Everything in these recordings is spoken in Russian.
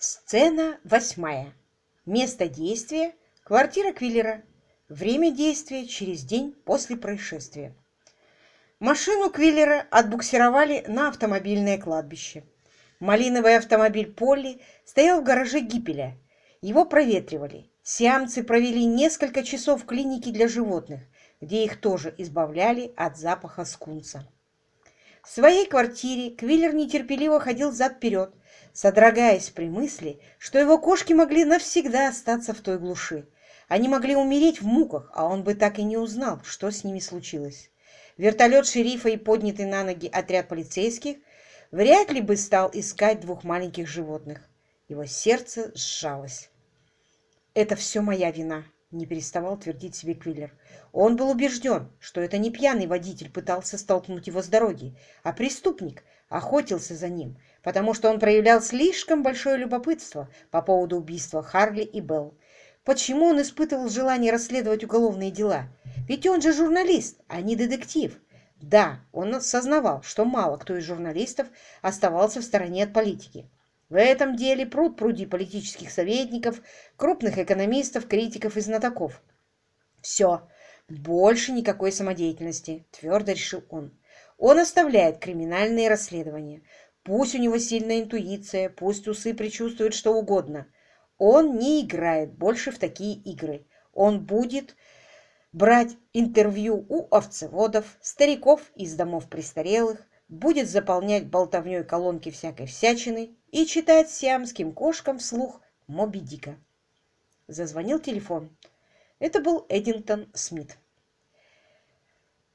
Сцена восьмая. Место действия – квартира Квиллера. Время действия – через день после происшествия. Машину Квиллера отбуксировали на автомобильное кладбище. Малиновый автомобиль Полли стоял в гараже Гиппеля. Его проветривали. Сиамцы провели несколько часов в клинике для животных, где их тоже избавляли от запаха скунса. В своей квартире Квиллер нетерпеливо ходил зад-вперед, содрогаясь при мысли, что его кошки могли навсегда остаться в той глуши. Они могли умереть в муках, а он бы так и не узнал, что с ними случилось. Вертолет шерифа и поднятый на ноги отряд полицейских вряд ли бы стал искать двух маленьких животных. Его сердце сжалось. «Это все моя вина», — не переставал твердить себе Квиллер. Он был убежден, что это не пьяный водитель пытался столкнуть его с дороги, а преступник охотился за ним, потому что он проявлял слишком большое любопытство по поводу убийства Харли и Белл. Почему он испытывал желание расследовать уголовные дела? Ведь он же журналист, а не детектив. Да, он осознавал, что мало кто из журналистов оставался в стороне от политики. В этом деле пруд пруди политических советников, крупных экономистов, критиков и знатоков. Все, больше никакой самодеятельности, твердо решил он. Он оставляет криминальные расследования. Пусть у него сильная интуиция, пусть усы предчувствуют что угодно. Он не играет больше в такие игры. Он будет брать интервью у овцеводов, стариков из домов престарелых, будет заполнять болтовней колонки всякой всячины и читать сиамским кошкам вслух Моби Дика. Зазвонил телефон. Это был Эдингтон Смит.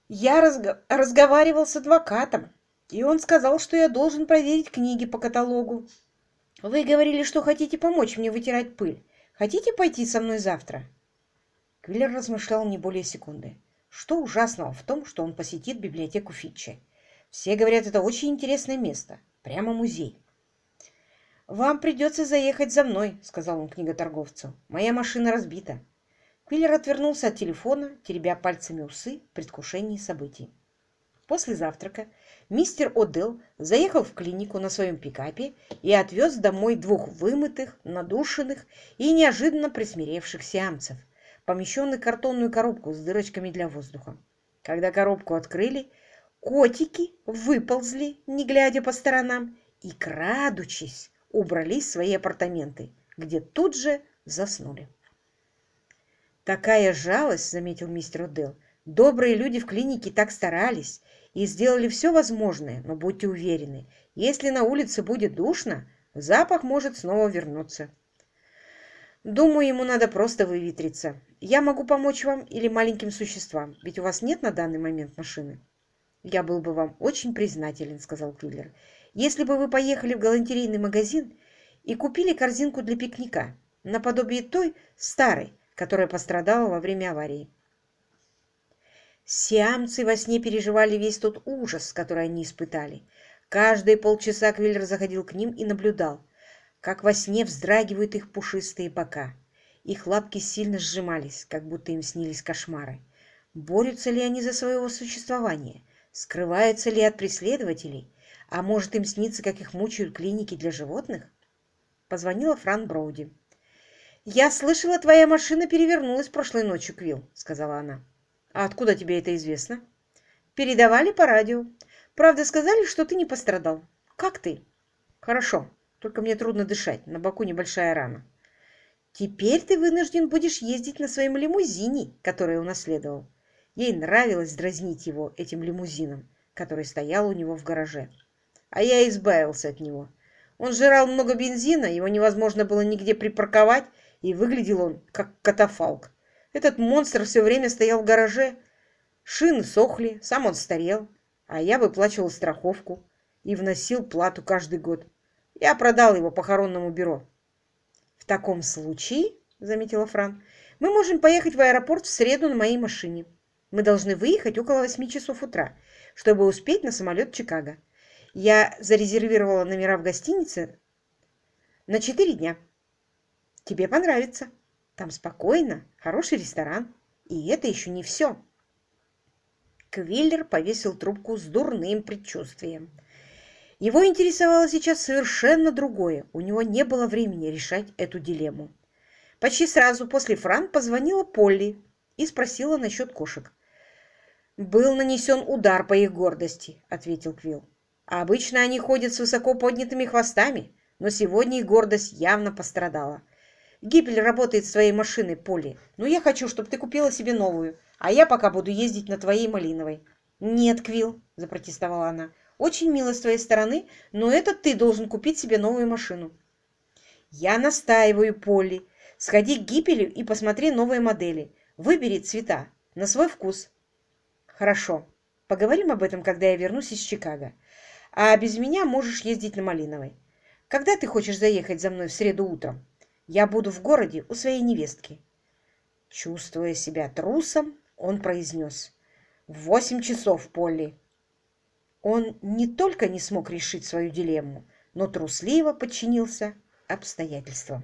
Я разго разговаривал с адвокатом, и он сказал, что я должен проверить книги по каталогу. Вы говорили, что хотите помочь мне вытирать пыль. Хотите пойти со мной завтра? Квиллер размышлял не более секунды. Что ужасного в том, что он посетит библиотеку Фитча? Все говорят, это очень интересное место. Прямо музей. «Вам придется заехать за мной», — сказал он книготорговцу. «Моя машина разбита». Квиллер отвернулся от телефона, теребя пальцами усы в предвкушении событий. После завтрака мистер Одел заехал в клинику на своем пикапе и отвез домой двух вымытых, надушенных и неожиданно присмиревших сиамцев, помещенных в картонную коробку с дырочками для воздуха. Когда коробку открыли, котики выползли, не глядя по сторонам, и, крадучись, убрались в свои апартаменты, где тут же заснули. «Такая жалость», — заметил мистер Удел. «Добрые люди в клинике так старались и сделали все возможное, но будьте уверены, если на улице будет душно, запах может снова вернуться». «Думаю, ему надо просто выветриться. Я могу помочь вам или маленьким существам, ведь у вас нет на данный момент машины». «Я был бы вам очень признателен», — сказал Квиллер, «если бы вы поехали в галантерейный магазин и купили корзинку для пикника, наподобие той старой, которая пострадала во время аварии. Сиамцы во сне переживали весь тот ужас, который они испытали. Каждые полчаса Квиллер заходил к ним и наблюдал, как во сне вздрагивают их пушистые бока. Их лапки сильно сжимались, как будто им снились кошмары. Борются ли они за своего существования? Скрываются ли от преследователей? А может, им снится, как их мучают клиники для животных? Позвонила Фран Броуди. «Я слышала, твоя машина перевернулась прошлой ночью, Квилл», — сказала она. «А откуда тебе это известно?» «Передавали по радио. Правда, сказали, что ты не пострадал. Как ты?» «Хорошо, только мне трудно дышать, на боку небольшая рана». «Теперь ты вынужден будешь ездить на своем лимузине, который унаследовал». Ей нравилось дразнить его этим лимузином, который стоял у него в гараже. А я избавился от него. Он жрал много бензина, его невозможно было нигде припарковать, и выглядел он как катафалк. Этот монстр все время стоял в гараже. Шины сохли, сам он старел, а я выплачивал страховку и вносил плату каждый год. Я продал его похоронному бюро. В таком случае, заметила Фран, мы можем поехать в аэропорт в среду на моей машине. Мы должны выехать около восьми часов утра, чтобы успеть на самолет в Чикаго. Я зарезервировала номера в гостинице на четыре дня. Тебе понравится. Там спокойно, хороший ресторан. И это еще не все. Квиллер повесил трубку с дурным предчувствием. Его интересовало сейчас совершенно другое. У него не было времени решать эту дилемму. Почти сразу после Фран позвонила Полли и спросила насчет кошек. «Был нанесен удар по их гордости», — ответил Квилл. «Обычно они ходят с высоко поднятыми хвостами, но сегодня их гордость явно пострадала. Гибель работает с твоей машиной, Полли, но я хочу, чтобы ты купила себе новую, а я пока буду ездить на твоей малиновой». «Нет, Квилл», — запротестовала она, — «очень мило с твоей стороны, но это ты должен купить себе новую машину». «Я настаиваю, Полли. Сходи к Гиппелю и посмотри новые модели. Выбери цвета на свой вкус». «Хорошо. Поговорим об этом, когда я вернусь из Чикаго. А без меня можешь ездить на Малиновой. Когда ты хочешь заехать за мной в среду утром? Я буду в городе у своей невестки». Чувствуя себя трусом, он произнес. «В восемь часов, Полли». Он не только не смог решить свою дилемму, но трусливо подчинился обстоятельствам.